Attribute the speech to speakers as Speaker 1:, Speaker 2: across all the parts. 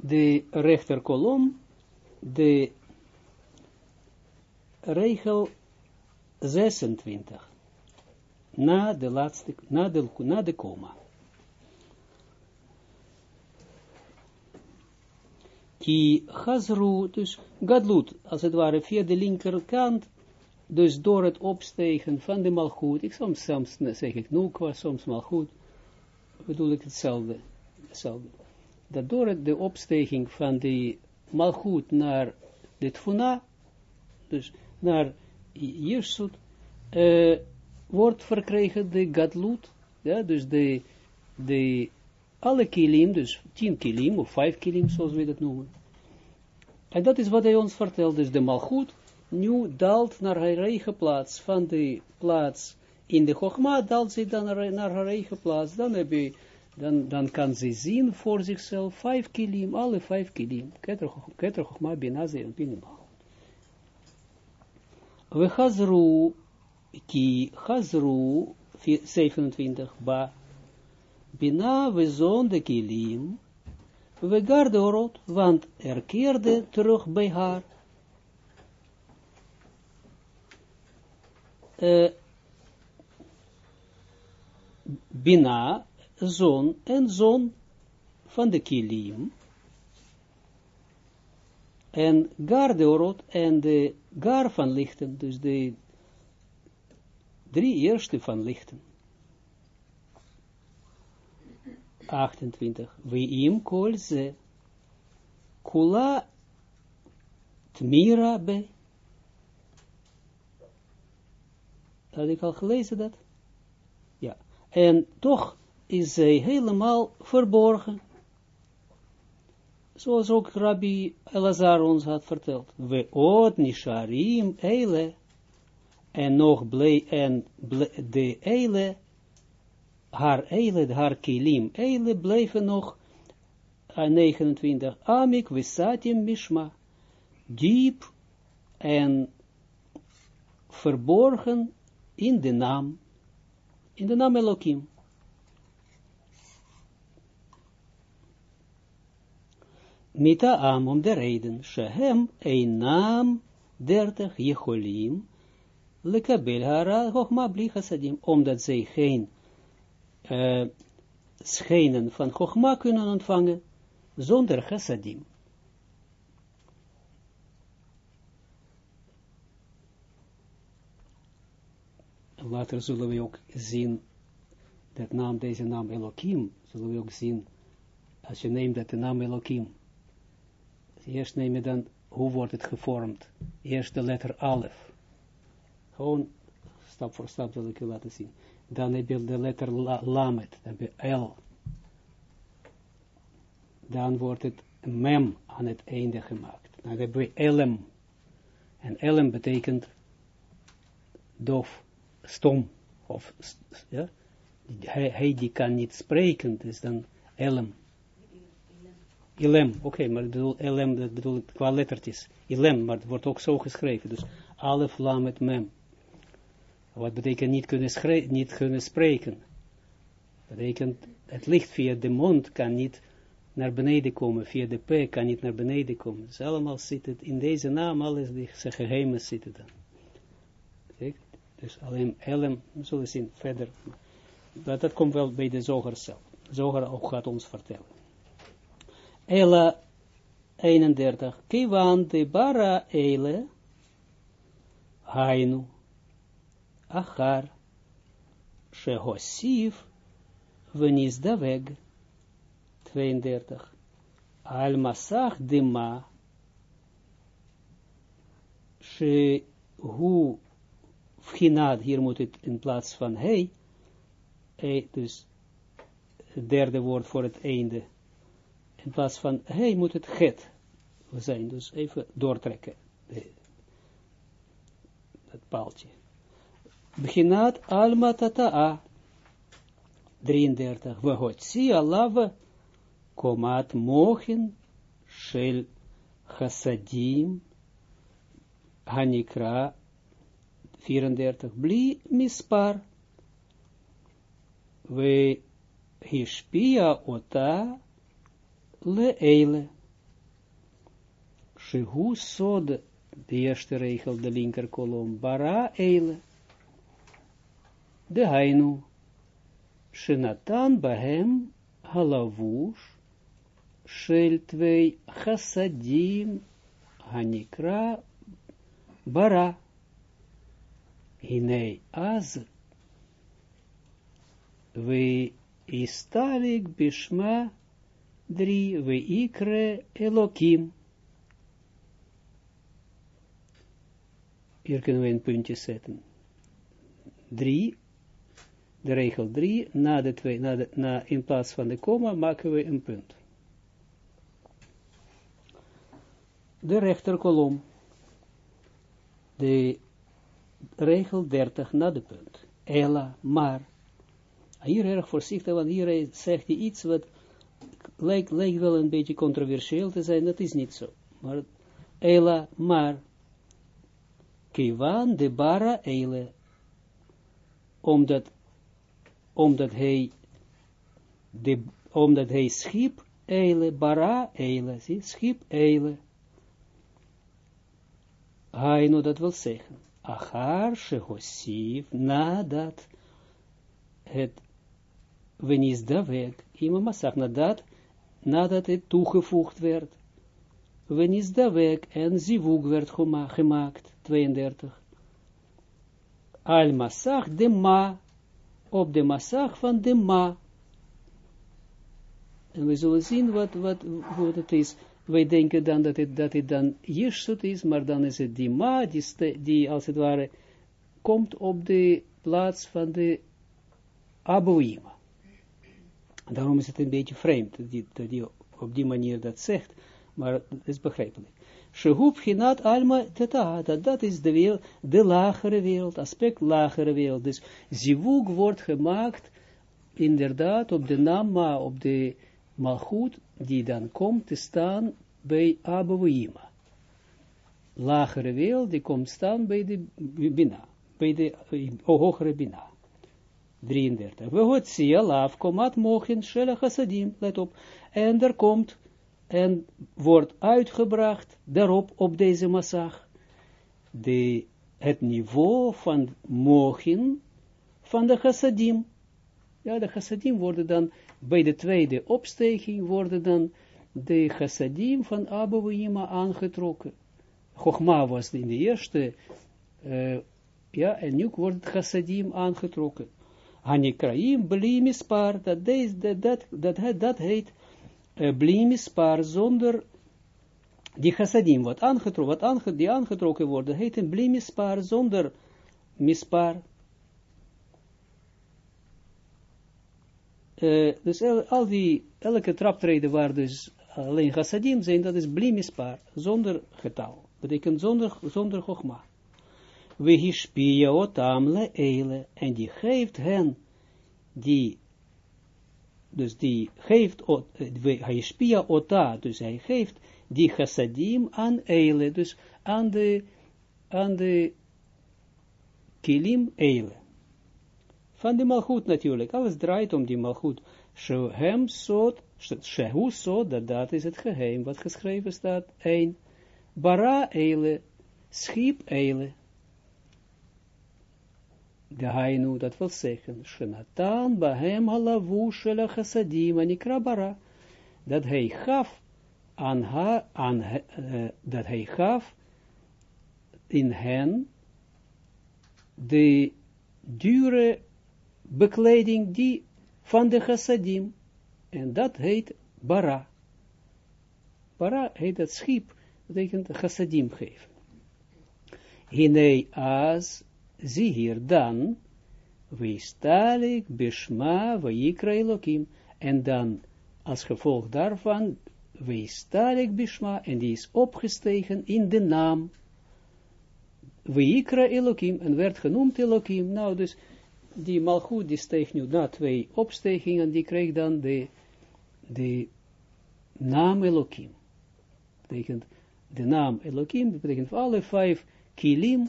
Speaker 1: de rechterkolom, de regel 26, na de laatste, na de, na de komma. Ki Hazru, dus Gadlut, als het ware via de linkerkant, dus door het opstegen van de malgoed, ik soms, soms zeg ik Nukwa, soms malgoed, bedoel ik hetzelfde, hetzelfde. Dat door de opsteging van de malgoed naar de Tfuna, dus naar Jirsut, uh, wordt verkregen de Gadlut, ja, dus de, de alle kilim, dus tien kilim, of vijf kilim, zoals we dat noemen. En dat is wat hij ons vertelt, dus de malgoed, nu daalt naar haar eigen plaats, van de plaats in de Chogma, daalt ze dan naar haar eigen plaats, dan, heb je, dan, dan kan ze zien voor zichzelf vijf kilim, alle vijf kilim, keter Chogma, binaze en pinimal. We chazru, ki chazru, 27, ba, Bina we zon de kilim, we garde orot, want er keerde terug bij haar. Uh, Bina, zon en zon van de kilim, en garde orot en de gar van lichten, dus de drie eerste van lichten. 28. Weim kol ze. Kula tmira be. Had ik al gelezen dat? Ja. En toch is zij helemaal verborgen. Zoals ook Rabbi Elazar ons had verteld. We oot nisharim eile. En nog blij en de eile haar eile, haar kilim, eile blijven nog, 29, amik visatim mishma, diep en verborgen in de naam, in de naam Elohim. Mita am om de reden, shehem een naam dertig jecholim, lekabel hara hochma bli omdat zij geen uh, schijnen van Chogma kunnen ontvangen, zonder chassadim. Later zullen we ook zien, dat naam, deze naam Elohim, zullen we ook zien, als je neemt dat de naam Elohim, eerst neem je dan, hoe wordt het gevormd? Eerst de letter Alef. Gewoon stap voor stap wil ik je laten zien dan heb je de letter la, lamet, dan heb je L. Dan wordt het mem aan het einde gemaakt. Dan hebben we elem. En elem betekent dof, stom. Of, ja? Hij, hij die kan niet spreken, dus dan elem. Ilem, oké, maar ik bedoel, elem, dat bedoel ik qua lettertjes. Ilem, maar het wordt ook zo geschreven. Dus alef, lamet, mem. Wat betekent niet kunnen, niet kunnen spreken? Betekent, het licht via de mond kan niet naar beneden komen, via de p kan niet naar beneden komen. Dus allemaal zit het in deze naam, alles die zijn geheimen zitten dan. Dus alleen Elem, we zullen zien verder. Dat, dat komt wel bij de zoger zelf. Zoger ook gaat ons vertellen. Ela 31. Kiwan de bara ele, hainu, achar, shehosif, daveg, 32, al masach dima, she hu vchinad, hier moet het in plaats van hij, hey, dus het derde woord voor het einde, in plaats van hij moet het get zijn, dus even doortrekken, dat paaltje. Beginat alma tata'a. 33. Vahotsi alav komat mochen shel chassadim hanikra 34. Bli mispar. We hispia ota le eile. Sod, de eerste regel, de linker kolom, bara eile. De hainu, shenatan bahem halavush, shel twee hanikra bara. Hinei az, we istalik bishma drie, we ikre elokim. Hier kunnen we een puntje zetten. Drie, de regel drie, na de twee, na de, na, in plaats van de komma maken we een punt. De rechterkolom. De regel 30 na de punt. Ella, maar. Hier erg voorzichtig, want hier zegt hij iets wat lijkt, lijkt wel een beetje controversieel te zijn, dat is niet zo. Maar Ella, maar. Kivan de bara eile. Omdat, omdat hij, de, omdat hij schiep eile, bara eile, zie, schiep eile. Haino, dat wil zeggen, achar shehosiv, nadat het wenis davek, iemand zegt nadat, nadat het toegevoegd werd, wenis davek en zivug werd gemaakt, 32. Al masach de ma, op de masach van de ma. En we zullen zien wat, wat, wat het is wij denken dan dat het, dat het dan Jirsut is, maar dan is het die ma, die, als het ware komt op de plaats van de Daarom is het een beetje vreemd, dat die, op die manier dat zegt, maar het is begrijpelijk. Shehub ginat alma dat, is de wereld, de lagere wereld, aspect lagere wereld. Dus zivug wordt gemaakt, inderdaad, op de nama, op de malchut, die dan komt te staan bij Abouima. Lagere wereld, die komt staan bij de Bina, bij de uh, hogere Bina. 33. We hoort zie laf komat mogen shela chassadim, let op. En er komt, en wordt uitgebracht, daarop, op deze massag, de, het niveau van mogen van de chassadim. Ja, de chassadim worden dan bij de tweede opsteging worden dan de chassadim van Abouima aangetrokken. Chogma was in de eerste, uh, ja, en nu wordt het chassadim aangetrokken. Hanikraim, blimispar, dat, dat, dat, dat, dat heet uh, zonder die chassadim, wat aangetrokken, wat aange, die aangetrokken worden, heet een blimispar, zonder mispar, Uh, dus al die, elke traptreden waar dus alleen chassadim zijn, dat is blimispar, zonder getal. Betekent zonder, zonder chogma. We hispia otam le eile, en die geeft hen, die, dus die geeft, hij hispia ota, dus hij geeft die chassadim aan eile, dus aan de, aan de kilim eile. Van de malchut natuurlijk. Alles draait om die malchut. Shehem sot, shehu sot, dat, dat is het geheim wat geschreven staat. 1. Bara eile, schiep eile. De hainu, dat wil zeggen, Shenatan bahem halavu shela chassadim, anikra bara. Dat hij gaf aan aan, uh, dat hij gaf in hen de dure bekleding die van de chassadim. En dat heet bara. Bara heet het schip, betekent chassadim geven. Hinei as, zie hier dan, weestalik, bishma, weikra elokim, en dan, als gevolg daarvan, weestalik bishma, en die is opgestegen in de naam, weikra elokim, en werd genoemd elokim, nou dus, die malgoed, die steeg nu na twee opstegingen, die kreeg dan de, de naam Elohim. Betekent, de naam Elohim, betekent alle vijf kilim,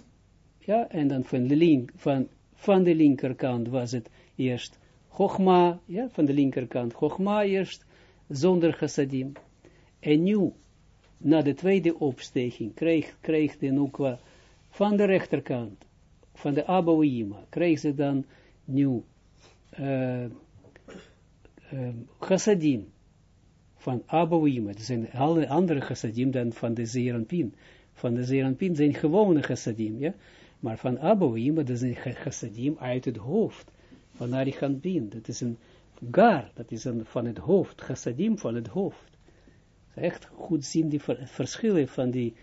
Speaker 1: ja, en dan van de, link, van, van de linkerkant was het eerst Chogma, ja, van de linkerkant Chogma eerst, zonder chassadim. En nu, na de tweede opsteking, kreeg, kreeg de Nukwa van de rechterkant, van de Abouima, kreeg ze dan nu uh, chassadim van Abouima. Dat zijn alle andere chassadim dan van de Zeranpin. Van de Zeranpin zijn gewone chassadim, ja. Maar van Abouima, dat zijn chassadim uit het hoofd. Van Arichanpin, dat is een gar, dat is een van het hoofd, chassadim van het hoofd. Echt goed zien die verschillen van die,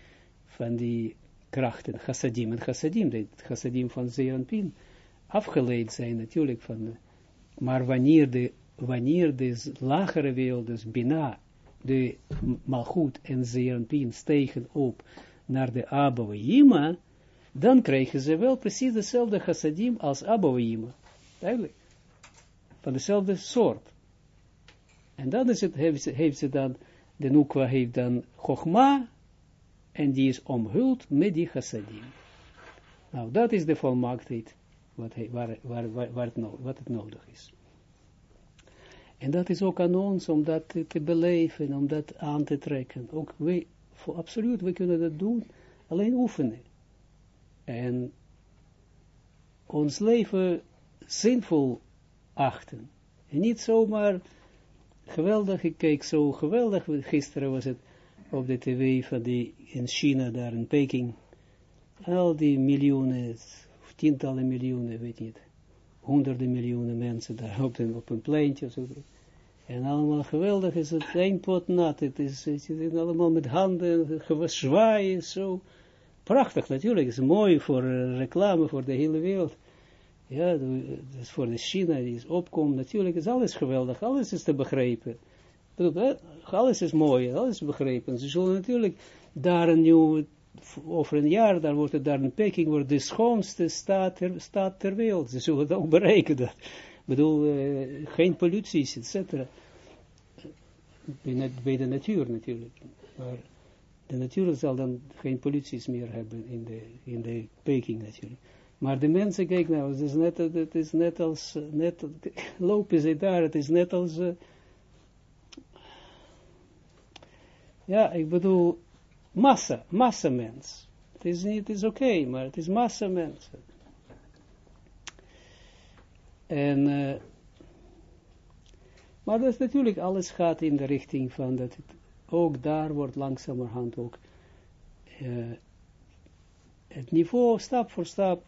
Speaker 1: van die krachten, chassadim en chassadim, de chassadim van Zeranpin, afgeleid zijn natuurlijk van, maar wanneer de, wanneer de lagere wereld, dus Bina, de Malchut en Zeranpin stegen op naar de Abouima, dan krijgen ze wel precies dezelfde chassadim als Abouima. Duidelijk. Van dezelfde soort. En dan is het, heeft, ze, dan, de Nukwa heeft dan Chogma, en die is omhuld met die chassadim. Nou, dat is de volmaaktheid wat, waar, het wat nodig is. En dat is ook aan ons om dat te, te beleven, om dat aan te trekken. Ook wij, voor absoluut, we kunnen dat doen, alleen oefenen. En ons leven zinvol achten. En niet zomaar geweldig, ik keek zo geweldig, gisteren was het op de tv van die in China, daar in Peking, al die miljoenen, tientallen miljoenen, weet niet, honderden miljoenen mensen daar op een, op een pleintje, zo. En allemaal geweldig is het, één pot nat, het is, het is allemaal met handen, zwaaien, zo. Prachtig natuurlijk, is mooi voor uh, reclame, voor de hele wereld. Ja, dus voor de China die is opkomt, natuurlijk is alles geweldig, alles is te begrijpen. Alles is mooi, alles is begrepen. Ze zullen natuurlijk daar een nieuw, over een jaar, daar wordt het daar in Peking, wordt de schoonste staat ter, staat ter wereld. Ze zullen het ook bereiken. Dat. Ik bedoel, uh, geen polluties, et cetera. Bij de natuur natuurlijk. Maar de natuur zal dan geen polluties meer hebben in de, in de Peking natuurlijk. Maar de mensen, kijk nou, het is net, het is net als, net, lopen ze daar, het is net als, uh, ja, ik bedoel, massa, massa mens. Het is niet, het is oké, okay, maar het is massa mensen. En, uh, maar dat is natuurlijk, alles gaat in de richting van dat het, ook daar wordt langzamerhand ook uh, het niveau, stap voor stap,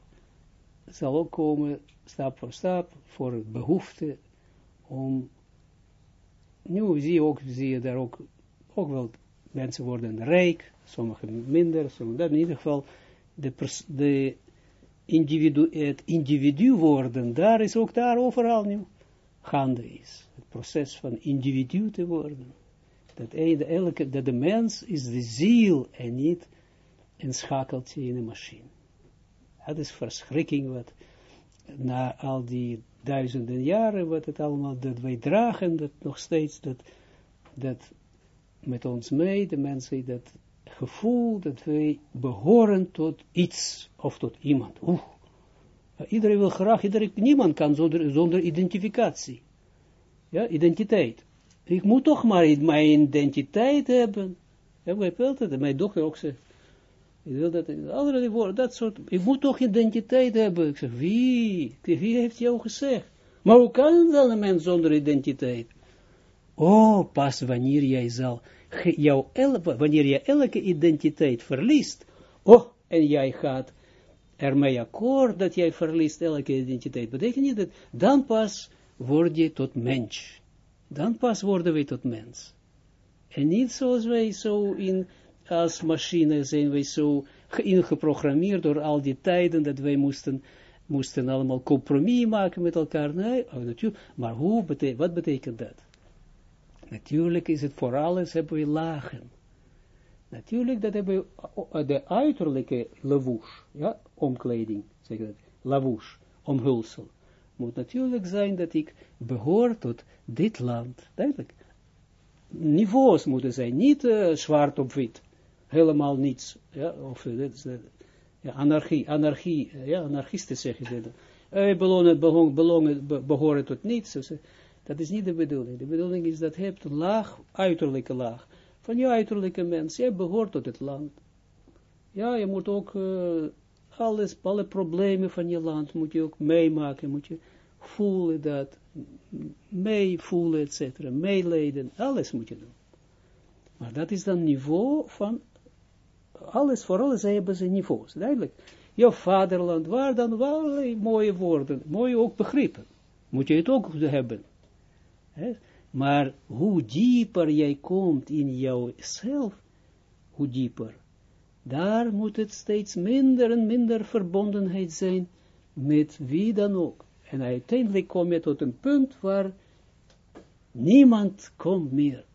Speaker 1: zal ook komen, stap voor stap, voor het behoefte om, nu zie je ook, zie je daar ook, ook wel mensen worden rijk, sommigen minder, sommigen dat. In ieder geval, de, de individu, het individu worden, daar is ook daar overal nu gaande is. Het proces van individu te worden. Dat, de, elke, dat de mens is de ziel en niet een schakeltje in een machine. Dat is verschrikking wat na al die duizenden jaren, wat het allemaal, dat wij dragen, dat nog steeds, dat, dat met ons mee, de mensen, dat gevoel dat wij behoren tot iets of tot iemand. Oeh. Iedereen wil graag, iedereen, niemand kan zonder, zonder identificatie. Ja, identiteit. Ik moet toch maar mijn identiteit hebben. Ja, wij dat, mijn dochter ook zegt. Ik wil dat, andere woorden, dat soort, ik moet toch identiteit hebben. Ik zeg, wie? Wie heeft jou gezegd? Maar hoe kan een mens zonder identiteit? Oh, pas wanneer jij zal, jouw wanneer je elke identiteit verliest, oh, en jij gaat ermee akkoord dat jij verliest elke identiteit, betekent niet dat, dan pas word je tot mens. Dan pas worden wij tot mens. En niet zoals wij zo in, als machine zijn wij zo ingeprogrammeerd door al die tijden dat wij moesten, moesten allemaal compromis maken met elkaar. Nee, oh, natuurlijk, maar hoe bete wat betekent dat? Natuurlijk is het voor alles hebben we lagen. Natuurlijk dat hebben we de uiterlijke lavouche, ja, omkleding, zeg dat, lavouche, omhulsel. Moet natuurlijk zijn dat ik behoor tot dit land, duidelijk. Niveaus moeten zijn, niet uh, zwart op wit, helemaal niets, ja, of dat is, uh, ja, anarchie, anarchie, ja, anarchisten zeggen ze dat. Uh, belonen, behoren, behoren tot niets, dat is niet de bedoeling. De bedoeling is dat je hebt een laag, uiterlijke laag. van je uiterlijke mens. Jij behoort tot het land. Ja, je moet ook alles, alle problemen van je land moet je ook meemaken, moet je voelen dat, meevoelen, et cetera, meeleden, alles moet je doen. Maar dat is dan niveau van, alles, voor alles hebben ze niveaus, duidelijk. Je vaderland, waar dan wel mooie woorden, mooie ook begrippen. Moet je het ook hebben. Maar hoe dieper jij komt in jouzelf, hoe dieper, daar moet het steeds minder en minder verbondenheid zijn met wie dan ook. En uiteindelijk kom je tot een punt waar niemand komt meer.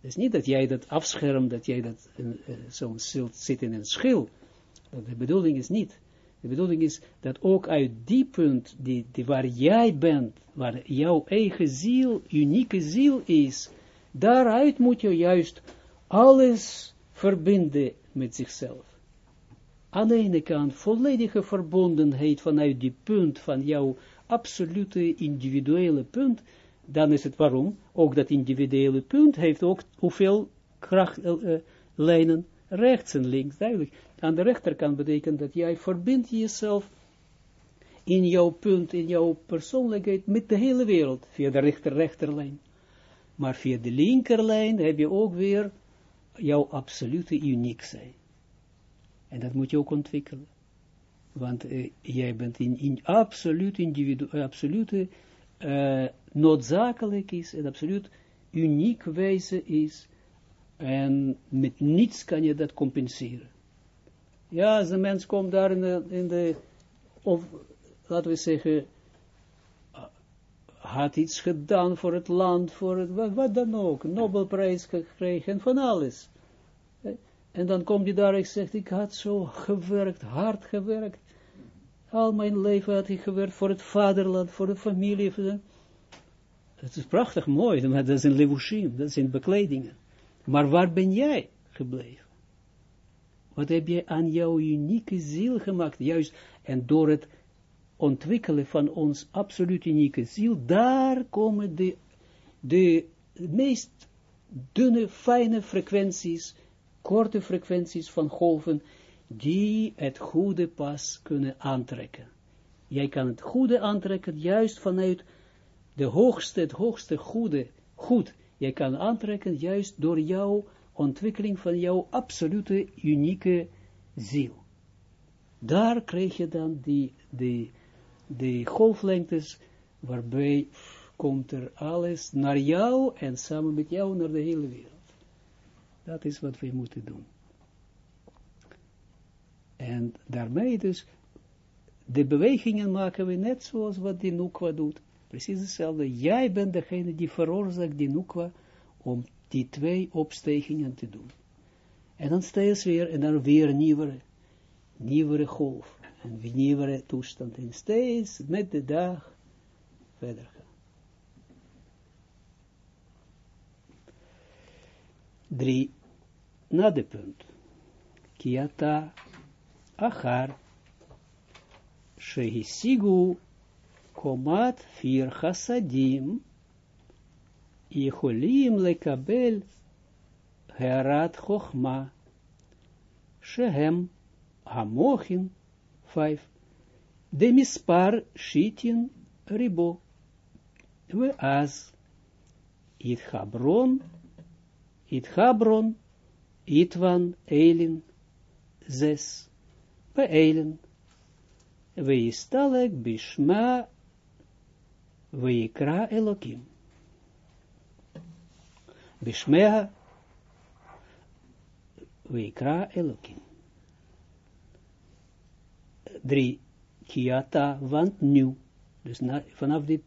Speaker 1: Het is niet dat jij dat afschermt, dat jij dat uh, zo zit in een schil. de bedoeling is niet. De bedoeling is dat ook uit die punt, die, die waar jij bent, waar jouw eigen ziel, unieke ziel is, daaruit moet je juist alles verbinden met zichzelf. Aan de ene kant volledige verbondenheid vanuit die punt van jouw absolute individuele punt, dan is het waarom, ook dat individuele punt heeft ook hoeveel krachtlijnen, uh, rechts en links, duidelijk. Aan de rechterkant betekent dat jij verbindt jezelf in jouw punt, in jouw persoonlijkheid met de hele wereld, via de rechter rechterlijn. Maar via de linkerlijn heb je ook weer jouw absolute uniek zijn. En dat moet je ook ontwikkelen. Want uh, jij bent in, in absoluut individu, absolute uh, noodzakelijk is, en absoluut uniek wijze is, en met niets kan je dat compenseren. Ja, als een mens komt daar in de, in de of laten we zeggen, had iets gedaan voor het land, voor het, wat, dan ook, Nobelprijs gekregen, van alles. En dan komt hij daar en zegt, ik had zo gewerkt, hard gewerkt. Al mijn leven had ik gewerkt voor het vaderland, voor de familie. Het is prachtig mooi, maar dat is een levushim, dat zijn bekledingen. Maar waar ben jij gebleven? Wat heb je aan jouw unieke ziel gemaakt? Juist, en door het ontwikkelen van ons absoluut unieke ziel, daar komen de, de meest dunne, fijne frequenties korte frequenties van golven, die het goede pas kunnen aantrekken. Jij kan het goede aantrekken, juist vanuit de hoogste, het hoogste goede, goed. Jij kan aantrekken, juist door jouw ontwikkeling van jouw absolute, unieke ziel. Daar krijg je dan die, die, die golflengtes, waarbij komt er alles naar jou en samen met jou naar de hele wereld. Dat is wat we moeten doen. En daarmee dus, de bewegingen maken we net zoals wat die Nukwa doet. Precies hetzelfde. Jij bent degene die veroorzaakt die Nukwa om die twee opstegingen te doen. En dan steeds weer, en dan weer nieuwere, nieuwere golf En nieuwere toestand. En steeds met de dag verder gaan. Drie na de punt. Kiata achar shehisigu komat fir chasadim יכולים לקבל הערת חוכמה, שהם המוחין, 5. De mispar shitien ribo. We as. It habron. It habron. Itvan Eilin. Zes. Pe Eilin. We istalek bishma. We ikra elokim. Bishmea. We ikra elokim. Drie, Kiata, want nu. Dus na, vanaf de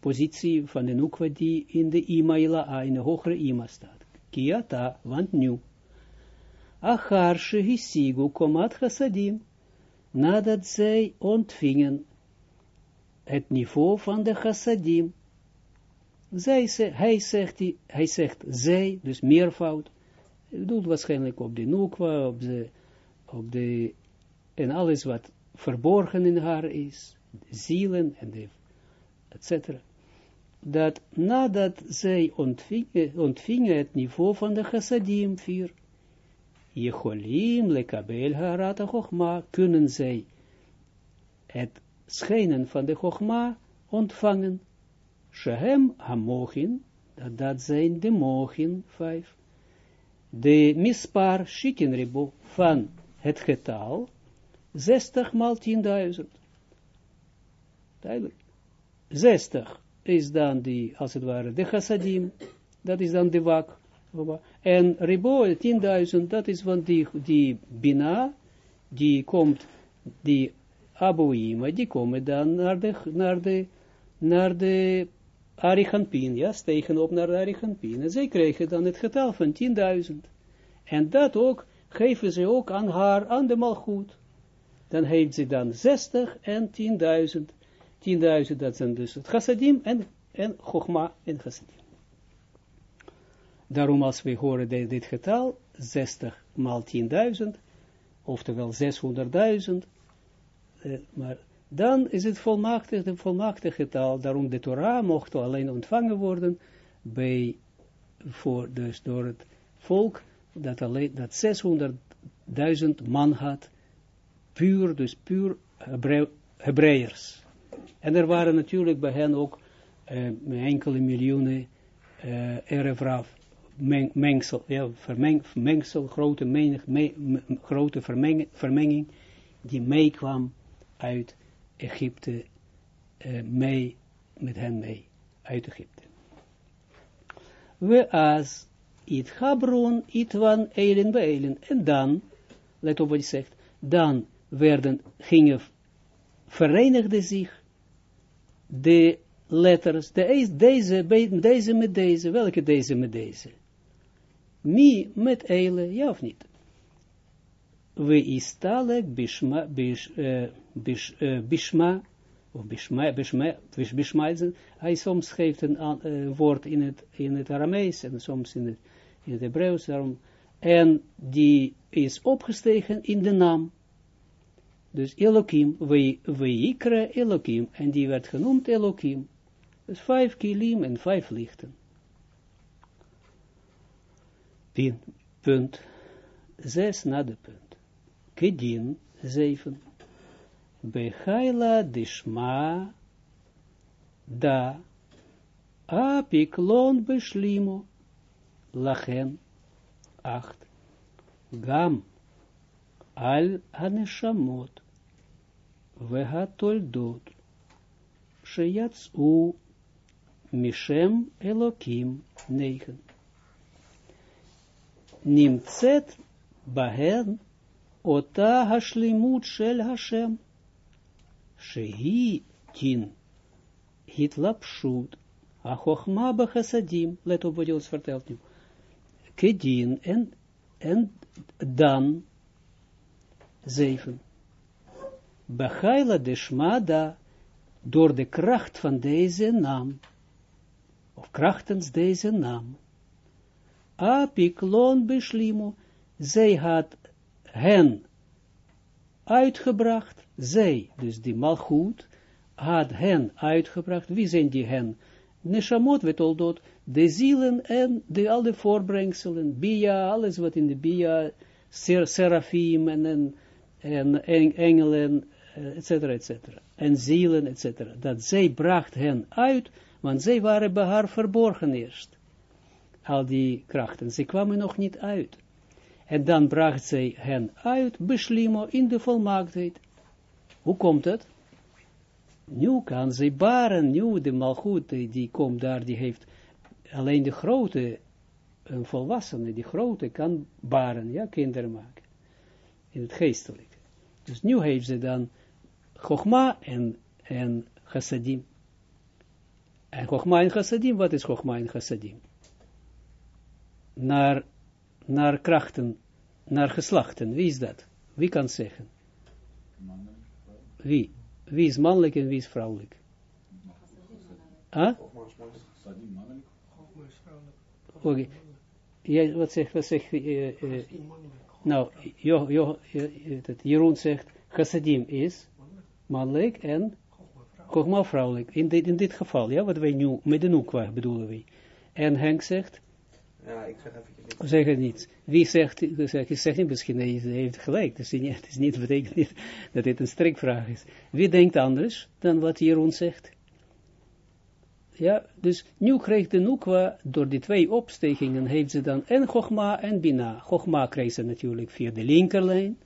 Speaker 1: positie van de Nukwa die in de Ima in de hogere Ima staat. Kiata, want nu. Achar shehisigu komat chassadim, nadat zij ontvingen het niveau van de chassadim. Zij, hij, zegt, hij zegt zij, dus meervoud, doet waarschijnlijk op de nukwa, op de, op de, en alles wat verborgen in haar is, zielen en de, et cetera. dat nadat zij ontvingen, het niveau van de chassadim vier, Jecholim lekabel harata chokma, kunnen zij het schijnen van de chokma ontvangen. Shehem hamochin, dat, dat zijn de mochin, vijf. De mispar shikinribo van het getal, 60 maal 10.000. Duidelijk. 60 is dan die, als het ware, de chassadim, dat is dan de wak. En ribo, 10.000, dat is van die, die bina, die komt, die aboima, die komen dan naar de, naar de, naar de Arichanpin, ja, stegen op naar de Arichanpin. En zij kregen dan het getal van 10.000. En dat ook, geven ze ook aan haar, aan de malgoed. Dan heeft ze dan 60 en 10.000. 10.000, dat zijn dus het chassadim en, en chogma en chassadim. Daarom als we horen dit, getal, 60 maal 10.000, oftewel 600.000, eh, maar dan is het volmaaktig, de volmaaktig getal, daarom de Torah mocht alleen ontvangen worden bij, voor, dus door het volk, dat, dat 600.000 man had, puur, dus puur Hebreërs. En er waren natuurlijk bij hen ook uh, enkele miljoenen uh, meng, mengsel, ja, vermeng, mengsel, grote, menig, me, me, grote vermeng, vermenging, die meekwam uit Egypte, uh, mee, met hen mee, uit Egypte. We as it Habron, it van Eilen bij Eilen. En dan, let op wat hij zegt, dan werden, gingen, verenigden zich de letters, de, deze, deze met deze, welke deze met deze? Mi met eile, ja of niet? We istalek bishma, bish, bish, uh, bishma, of bishma, bishma, hij soms geeft een uh, woord in het, in het Aramees en soms in het, in het Hebreeuws, daarom, en die is opgestegen in de naam. Dus Elohim, Weikre Elohim, en die werd genoemd Elohim. Dus vijf kilim en vijf lichten. Punt. Zes na de punt. Kedin, zeven. Bechaila dishma da apiklon beshlimo lachen acht. Gam al haneshamot והתולדות שיצאו משם אלוקים נגן. נמצאת בהן אותה השלימות של השם, שהיא דין, התלבשות, החוכמה בחסדים, let op wat je ons vertelt nu, kedin en, en dan, zeven, Bechaila de Shmada, door de kracht van deze naam, of krachtens deze naam. Apiklon beslimo, zij had hen uitgebracht, zij, dus die malchut, had hen uitgebracht, wie zijn die hen? Neshamot wetoldot, de zielen en de, al de voorbrengselen, Bia, alles wat in de Bia, ser, serafim en, en engelen, etcetera, etcetera, en zielen, etcetera, dat zij bracht hen uit, want zij waren bij haar verborgen eerst, al die krachten, ze kwamen nog niet uit, en dan bracht zij hen uit, beslimo, in de volmaaktheid. Hoe komt het? Nu kan zij baren, nu de malgoed, die, die komt daar, die heeft alleen de grote, een volwassene, die grote kan baren, ja, kinderen maken, in het geestelijke. Dus nu heeft ze dan Chogma en, en Chassadim. En Chogma en Chassadim, wat is Chogma en Chassadim? Naar, naar krachten, naar geslachten, wie is dat? Wie kan zeggen? Wie? Wie is mannelijk en wie is vrouwelijk? Huh? Oké. Wat zegt, wat zegt, uh, uh, nou, jo, jo, Jeroen zegt, chassadim is mannelijk en Chogma vrouwelijk, in dit, in dit geval, ja, wat wij nu, met de Nukwa bedoelen we. En Henk zegt,
Speaker 2: Ja, ik zeg even niet.
Speaker 1: zeg het niet. Wie zegt, zeg, ik zeg niet, misschien hij hij heeft gelijk, dus het is niet, betekent niet dat dit een strikvraag is. Wie denkt anders dan wat Jeroen zegt? Ja, dus nu krijgt de Nukwa, door die twee opstekingen, heeft ze dan en Chogma en Bina. Chogma krijgt ze natuurlijk via de linkerlijn,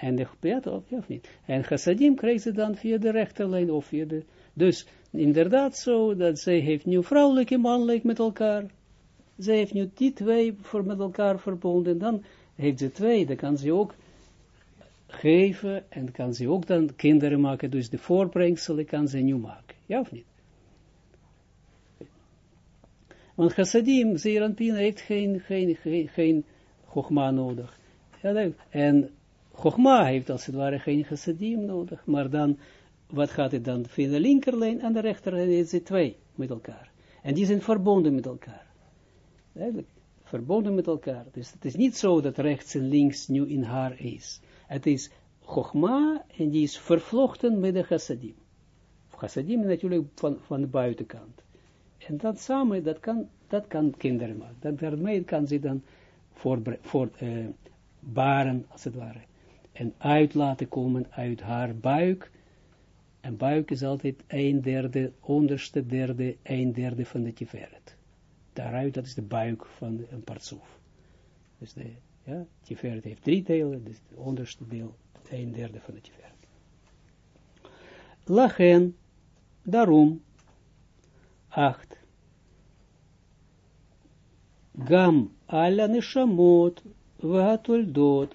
Speaker 1: en de, toch, ja of niet? En Chassadim krijgt ze dan via de rechterlijn, of via de, dus inderdaad zo, dat zij heeft nu vrouwelijk en mannelijk met elkaar. Zij heeft nu die twee voor met elkaar verbonden, dan heeft ze twee, dan kan ze ook geven, en kan ze ook dan kinderen maken, dus de voorbrengselen kan ze nu maken. Ja of niet? Want chassadim, Zeranpin, heeft geen, geen, geen, geen nodig. Ja, en chogma heeft als het ware geen chassadim nodig. Maar dan, wat gaat het dan? Via de linkerlijn en de rechterlijn het twee met elkaar. En die zijn verbonden met elkaar. Eigenlijk, verbonden met elkaar. Dus het is niet zo dat rechts en links nu in haar is. Het is chogma en die is vervlochten met de chassadim. Chassadim natuurlijk van, van de buitenkant. En dat samen, dat kan, dat kan kinderen maken. Dat, daarmee kan ze dan voor, voor uh, baren, als het ware. En uit laten komen uit haar buik. En buik is altijd een derde, onderste derde, een derde van de tiferet. Daaruit, dat is de buik van een partsoef. Dus de, ja, heeft drie delen, dus het onderste deel, een derde van de tiferet. Lachen, daarom, 8. Gam alla neshamot vatoldot,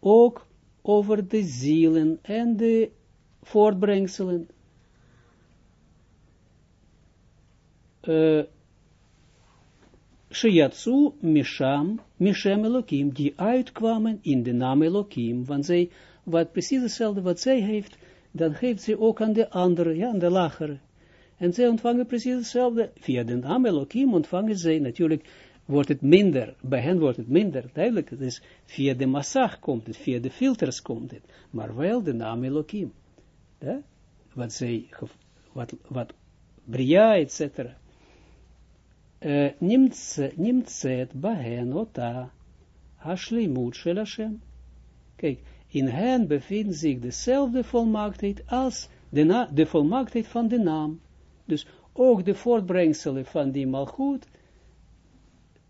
Speaker 1: ook over de zielen en de voortbrengselen. Uh, Shiyatsu Misham, Mishem Elohim, die uitkwamen in de naam Elohim, want zij, wat precies hetzelfde wat zij heeft, dan geeft ze ook aan de andere, ja, aan de lagere. En zij ontvangen precies hetzelfde. Via de naam Elohim ontvangen zij natuurlijk, wordt het minder, bij hen wordt het minder, duidelijk. Het is via de massag komt het, via de filters komt het, maar wel de naam Elohim. Ja? Wat zij, wat, wat Bria, etc. Uh, Nimtzet bahen ota hashlimut shel Hashem. Kijk, in hen bevindt zich dezelfde volmaaktheid als de, na, de volmaaktheid van de naam. Dus ook de voortbrengselen van die malgoed,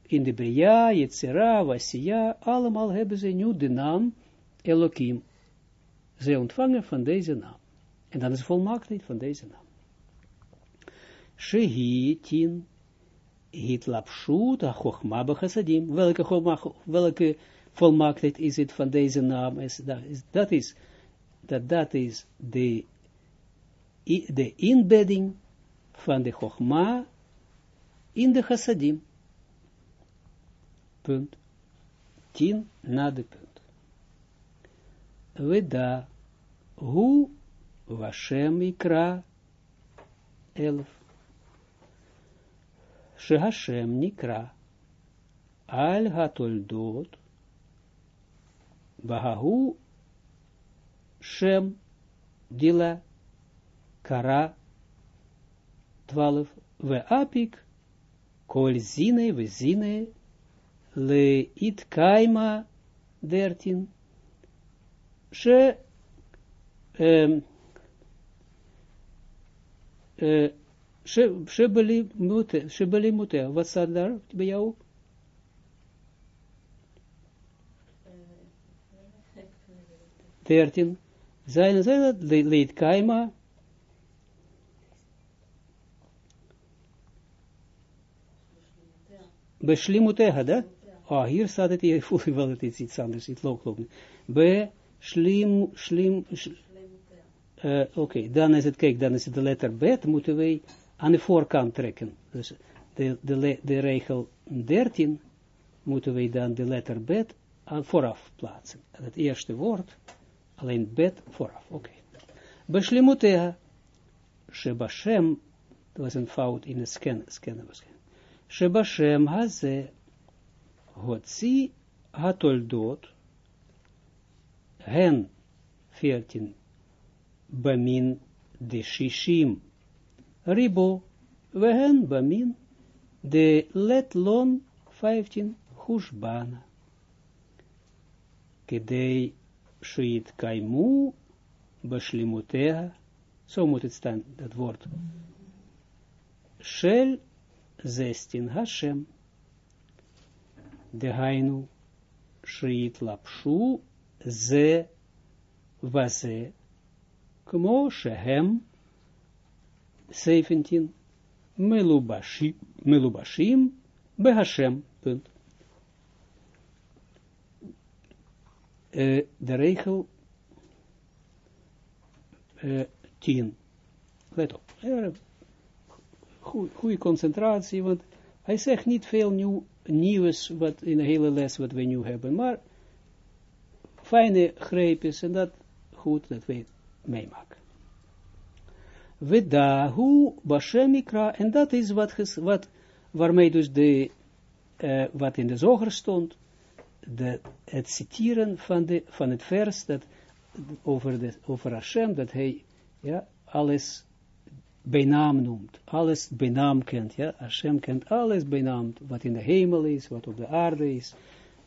Speaker 1: in de Bria, Yetzera, Wasia, allemaal hebben ze nu de naam Elohim. Ze ontvangen van deze naam. En dan is volmaaktheid van deze naam. Shehitin, hitlapshut, ha-chochma b'chasadim. Welke, welke volmaaktheid is het van deze naam? Is, dat, is, dat dat, is de, de inbedding van de Chogma in de Chassadim. Punt. Tien na de punt. Weda, hu Vashem ikra elf. Shehashem nikra al hatoldot Bahahu Shem Dila Kara 12. We apik kol le it kaima 13. She um, mute, Shebeli mute, wat staat daar bij jou? Dertien. Zijn, zijn dat leed kaima? Beslimuteha, Ah, hier staat het, hier voel ik het iets anders is, loop, loop. Be, slim, slim, oké, dan is het, kijk, dan is de letter bet, moeten wij aan de voorkant trekken. Dus de, de, de regel 13 moeten wij dan de letter bet aan vooraf plaatsen. En het eerste woord, alleen bet vooraf, oké. Okay. Beslimuteha, Shebashem, dat was een fout in het scannen, scannen waarschijnlijk. Shebashem haze hotzi hatoldot hen 14 bamin de shishim ribo, wehen bamin, de letlon 15 hushbana. Kedei shuit kaimu bashlimutea, zo moet het staan, dat woord. Shel 16 Hashem. De hainu shuit lapshu ze vaze, kmo shehem 17 melubashim, melubashim behashem, punt. De regel uh, 10. Let op. Goede concentratie, want hij zegt niet veel nieuw, nieuws wat in de hele les wat we nu hebben, maar fijne greepjes en dat goed dat we meemaken. Vedahu Bashemikra, en dat is wat, wat waarmee dus de, uh, wat in de zoger stond, de, het citeren van, de, van het vers dat over, de, over Hashem, dat hij ja, alles bij naam noemt, alles bij naam kent, ja, Hashem kent alles bij naam, wat in de hemel is, wat op de aarde is,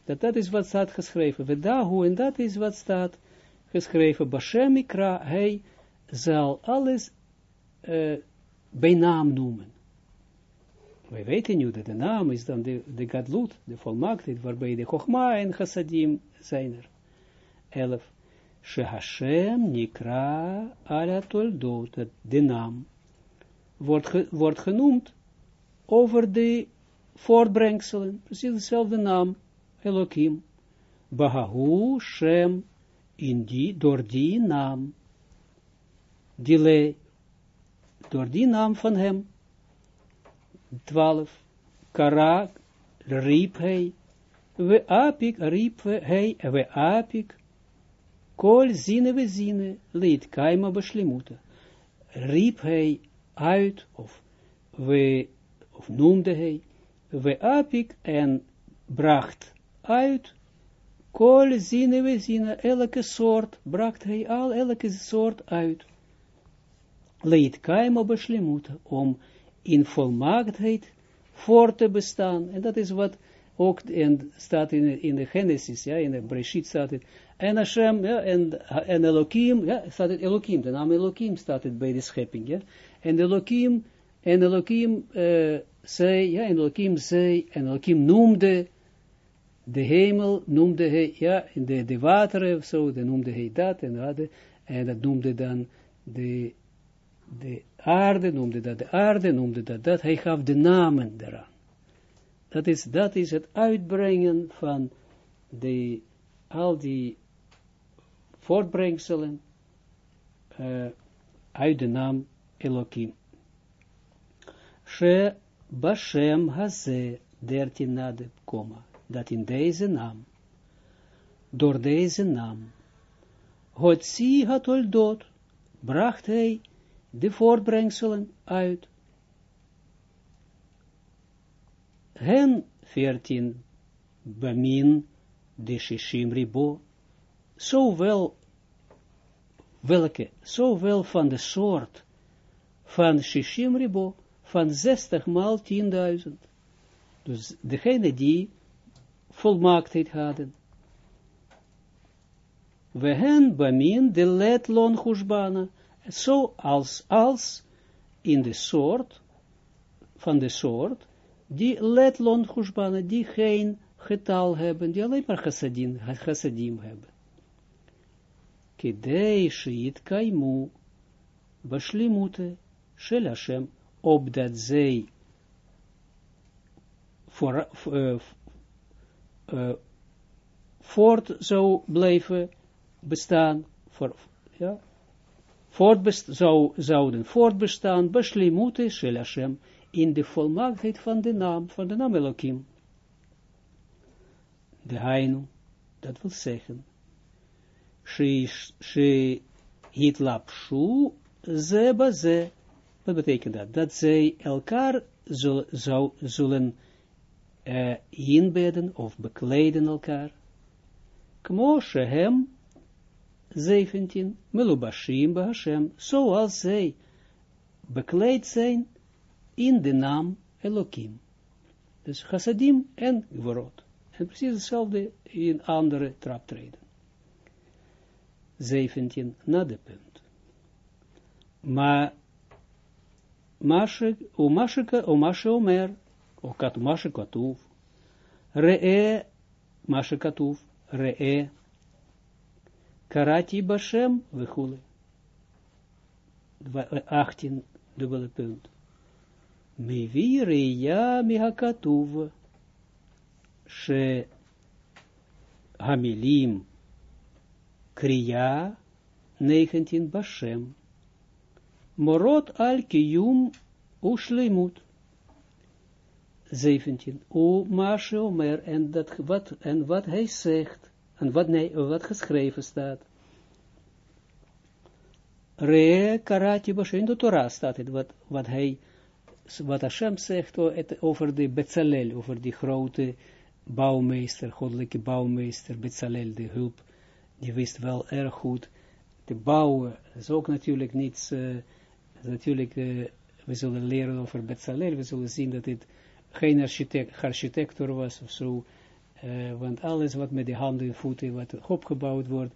Speaker 1: dat dat is wat staat geschreven, Vedahu, en dat is wat staat geschreven, Bashemikra, hij zal alles uh, noemen. Wij weten nu dat de naam is dan de, de gadlut, de volmaaktheid, waarbij de chogma en chassadim zijn er. Elf. Shehashem nikra ala toldot, de naam, wordt, wordt genoemd over de voortbrengselen, precies dezelfde naam, Elohim. Bahahu Shem, in die, door die naam, die door die naam van hem, 12, Karak, riep hij, we apik, riep hij, we apik, kol zine we zine, leed kaima beslimuta, riep hij uit, of we, of noemde hij, we apik, en bracht uit, kol zine we zine, elke soort, bracht hij al elke soort uit, leed kaima beslimuta, om in volmaaktheid voor te bestaan. En dat is wat ook in, staat in, in de Genesis, ja, in de Breshit staat het. En Hashem, ja, en, en Elohim, ja, staat het Elohim, de naam Elohim staat het bij de schepping, ja. En Elohim, en Elohim uh, zei, ja, en Elohim zei, en Elohim noemde de hemel, noemde hij, ja, in de, de wateren, zo, dan noemde hij dat, en dat, en dat noemde dan de, de aarde, noemde dat de aarde, noemde dat dat, hij gaf de namen daaraan. Dat is, dat is het uitbrengen van de, al die voortbrengselen uh, uit de naam Elohim. She Bashem Haze, dertien na de komma, dat in deze naam, door deze naam, Hotzi had dood, bracht hij de voortbrengselen uit. Hen veertien bamin de shishim ribo, zowel welke, zowel van de soort van shishim ribo, van 60 maal 10.000. Dus degene die volmaaktheid hadden. We hen bamin de letlon hushbana, zo als, als in de soort, van de soort, die letlon hushbana, die geen getal hebben, die alleen maar chassadim, chassadim hebben. Kidei shiit kaimu, bashlimute, shel Hashem, opdat zij voor, uh, uh, voort zou blijven bestaan, voor, ja, voortbest zou, zouden voortbestaan, beslimute shel Hashem, in de volmaaktheid van de naam, van de naam Elohim. De Hainu, dat wil zeggen, she hitlapshu ze baze, wat betekent dat? Dat zij elkaar zul, zou, zullen inbedden of bekleden elkaar. Kmo hem 17, Melubashim Hashem, zoals zij bekleed zijn in de naam Elohim. Dus chassadim en gvorot. En precies hetzelfde in andere traptreden. 17, na de punt. Maar Umashe Omer, Okat Umashe Katuv, Re'e, Mashe Katuv, Re'e, Karati Bashem, Vechule. 18, dubbele punt. Mevi Reya Mihakatuv, She Hamilim, Kriya, 19, Bashem. Morot al kiyum ushleimut. 17. O Mashe Omer, en, dat, wat, en wat hij zegt, en wat, nee, wat geschreven staat. Re karati in de Torah staat het, wat, wat hij, wat Hashem zegt over de Betzalel, over die grote bouwmeester, goddelijke bouwmeester, Betzalel, de hulp, die wist wel erg goed te bouwen. Dat is ook natuurlijk niets, natuurlijk, uh, we zullen leren over Betzalel, we zullen zien dat het geen architect, architector was of zo, uh, want alles wat met de handen en voeten, wat opgebouwd wordt,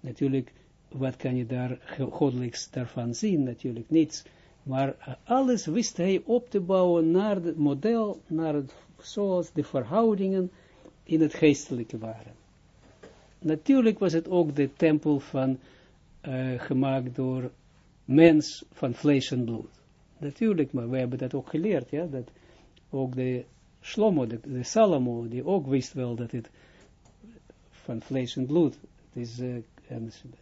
Speaker 1: natuurlijk, wat kan je daar goddelijks daarvan zien, natuurlijk niets, maar alles wist hij op te bouwen naar het model, naar het, zoals de verhoudingen in het geestelijke waren. Natuurlijk was het ook de tempel van, gemaakt door mens van vlees en bloed. Natuurlijk, maar we hebben dat ook geleerd, ja, dat ook de Shlomo, de, de Salomo, die ook wist wel dat het van vlees en bloed, het is, uh,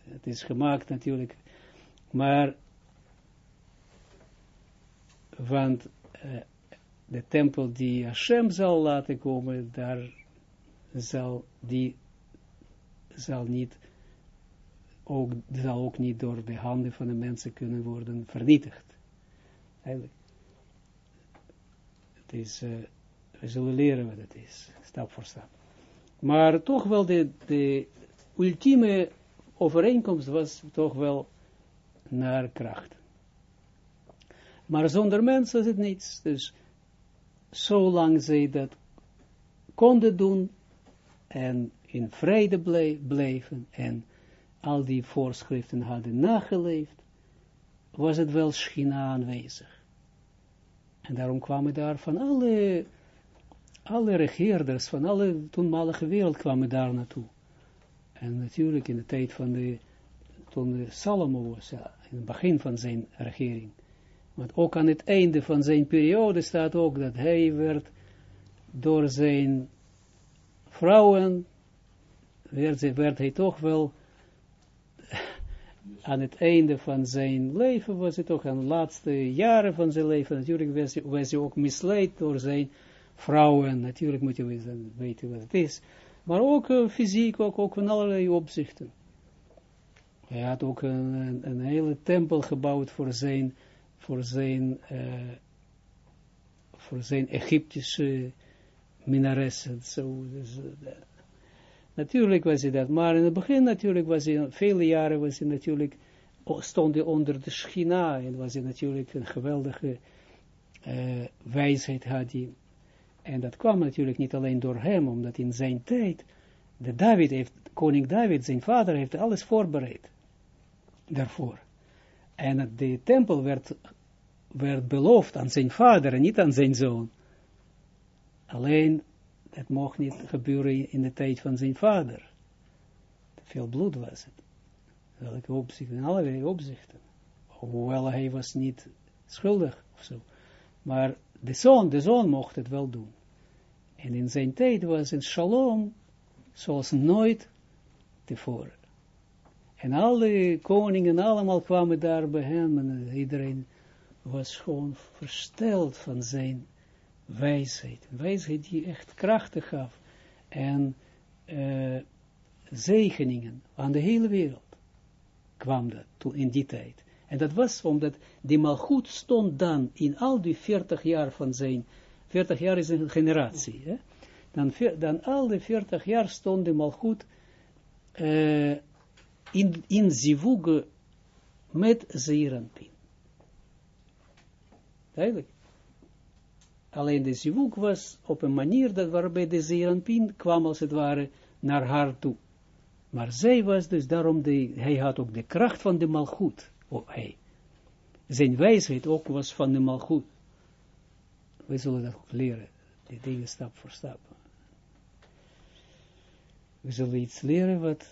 Speaker 1: het is gemaakt natuurlijk, maar, want uh, de tempel die Hashem zal laten komen, daar zal die zal niet ook, zal ook niet door de handen van de mensen kunnen worden vernietigd. Eigenlijk. Het is, uh, we zullen leren wat het is, stap voor stap. Maar toch wel de, de ultieme overeenkomst was toch wel naar kracht. Maar zonder mensen is het niets. Dus zolang zij dat konden doen en in vrede bleven en al die voorschriften hadden nageleefd, was het wel schina aanwezig. En daarom kwamen daar van alle, alle regeerders, van alle toenmalige wereld kwamen daar naartoe. En natuurlijk in de tijd van de, toen de Salomo was, ja, in het begin van zijn regering. Want ook aan het einde van zijn periode staat ook dat hij werd door zijn vrouwen werd, werd hij toch wel aan het einde van zijn leven, was het toch aan de laatste jaren van zijn leven, natuurlijk was, was hij ook misleid door zijn vrouwen, natuurlijk moet je weten wat het is, maar ook uh, fysiek, ook, ook in allerlei opzichten. Hij had ook een, een, hele tempel gebouwd voor zijn, voor zijn, uh, voor zijn Egyptische minaressen, zo, dus, uh, Natuurlijk was hij dat, maar in het begin natuurlijk was hij, vele jaren was hij natuurlijk, stond hij onder de schina en was hij natuurlijk een geweldige uh, wijsheid had hij. En dat kwam natuurlijk niet alleen door hem, omdat in zijn tijd, de David heeft, koning David, zijn vader, heeft alles voorbereid daarvoor. En de tempel werd, werd beloofd aan zijn vader en niet aan zijn zoon. Alleen het mocht niet gebeuren in de tijd van zijn vader. Veel bloed was het. Welke opzichten, in allerlei opzichten. Hoewel hij was niet schuldig of zo. Maar de zoon, de zoon mocht het wel doen. En in zijn tijd was het shalom, zoals nooit tevoren. En alle koningen allemaal kwamen daar bij hem en iedereen was gewoon versteld van zijn wijsheid. Wijsheid die echt krachten gaf. En uh, zegeningen aan de hele wereld kwam dat toen in die tijd. En dat was omdat die malgoed stond dan in al die 40 jaar van zijn, 40 jaar is een generatie, hè? Dan, dan al die 40 jaar stond de malgoed uh, in, in zivug met Zeeranpin. Duidelijk. Alleen de zivug was op een manier dat waarbij de Zeeranpin kwam als het ware naar haar toe. Maar zij was dus daarom, de, hij had ook de kracht van de malgoed. Oh, hij. Zijn wijsheid ook was van de malgoed. We zullen dat ook leren. Die dingen stap voor stap. We zullen iets leren wat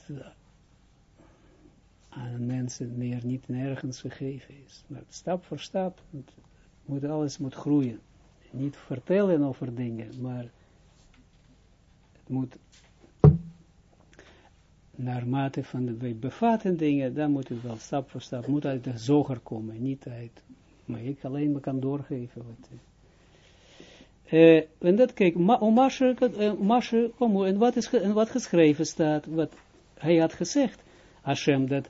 Speaker 1: aan mensen meer niet nergens gegeven is. Maar stap voor stap moet alles moet groeien. Niet vertellen over dingen, maar het moet naarmate van de, wij bevatten dingen, dan moet het wel stap voor stap, moet uit de zoger komen, niet uit, maar ik alleen maar kan doorgeven. Wat, uh, en dat kijk, ma, om Masje, uh, en wat, is en wat geschreven staat, wat hij had gezegd, Hashem, dat,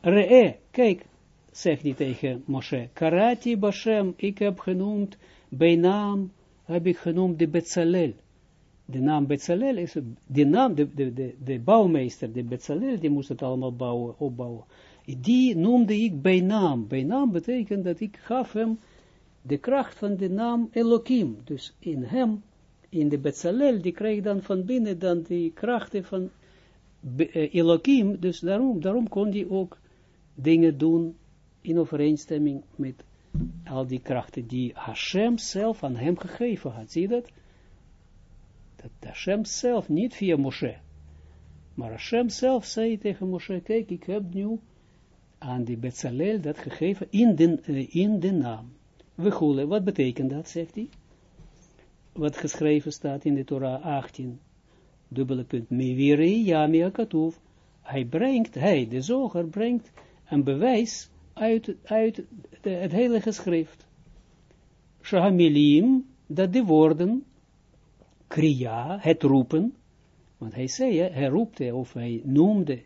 Speaker 1: Re'e, kijk, zegt hij tegen Moshe, Karati Bashem, ik heb genoemd, bij naam heb ik genoemd de Betzalel. De naam Betzalel is, de naam, de, de, de, de bouwmeester, de Betzalel, die moest het allemaal bouwen, opbouwen. Die noemde ik bij naam. Bij naam betekent dat ik gaf hem de kracht van de naam Elohim. Dus in hem, in de Betzalel, die kreeg dan van binnen dan die krachten van eh, Elohim. Dus daarom, daarom kon hij ook dingen doen in overeenstemming met al die krachten die Hashem zelf aan hem gegeven had. Zie dat? Dat Hashem zelf, niet via Moshe. Maar Hashem zelf zei tegen Moshe, kijk, ik heb nu aan die Bezalel dat gegeven in de, uh, in de naam. We goelen, wat betekent dat, zegt hij? Wat geschreven staat in de Torah 18, dubbele punt, Meviri Yami Akatuf. Hij brengt, hij, de zoger, brengt een bewijs uit, uit het heilige schrift. Shahamilim, dat de woorden, kriya, het roepen, want hij zei, hij roepte, of hij noemde,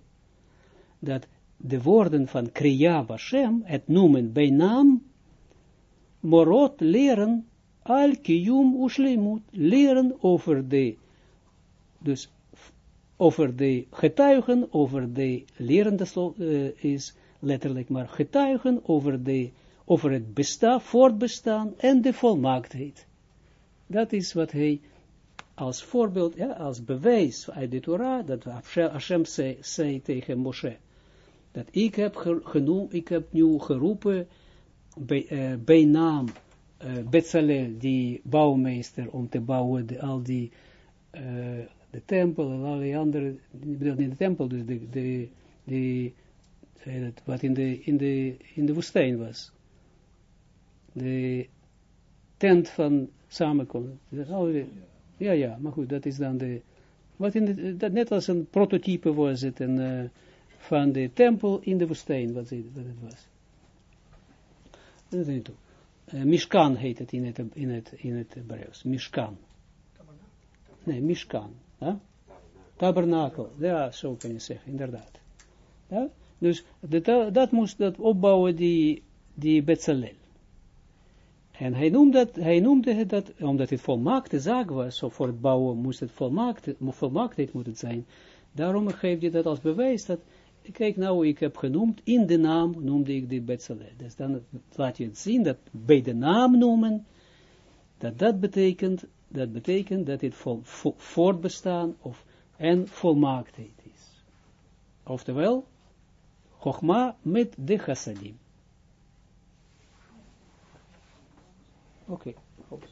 Speaker 1: dat de woorden van kriya Vashem, het noemen bij naam, morot leren, al kiyum ushlimut, leren over de, dus over de getuigen, over de lerende uh, is letterlijk maar getuigen over, de, over het bestaan, voortbestaan en de volmaaktheid. Dat is wat hij als voorbeeld, ja, als bewijs uit de Torah, dat Hashem zei, tegen Moshe, dat ik heb genoemd, ik heb nu geroepen bij, uh, bij naam uh, Betzalel, die bouwmeester, om te bouwen de, al die, uh, de tempel en alle andere, niet de tempel, dus de, de, de dat, wat in de, in de, in de woestijn was. De tent van samenkomst. Ja, ja, maar goed, dat is dan de, wat in de, dat net als een prototype was het, een, uh, van de tempel in de woestijn, wat, het, wat het was. Dat is niet toe. Uh, Mishkan heet het in het, in het, in het Hebreeuws. Mishkan. Nee, Mishkan. Huh? Tabernakel. Ja, zo kan je zeggen, inderdaad. Ja? Dus dat, dat moest dat opbouwen, die, die Betzalel. En hij noemde, dat, hij noemde het dat, omdat het volmaakte zaak was, zo voor het bouwen moest het volmaakt, volmaaktheid moet het zijn. Daarom geef je dat als bewijs dat, kijk nou, ik heb genoemd, in de naam noemde ik die Betzalel. Dus dan laat je het zien, dat bij de naam noemen, dat dat betekent, dat betekent dat vol, voortbestaan of, en volmaaktheid is. Oftewel, Chogma met de chassadim. Oké. Okay.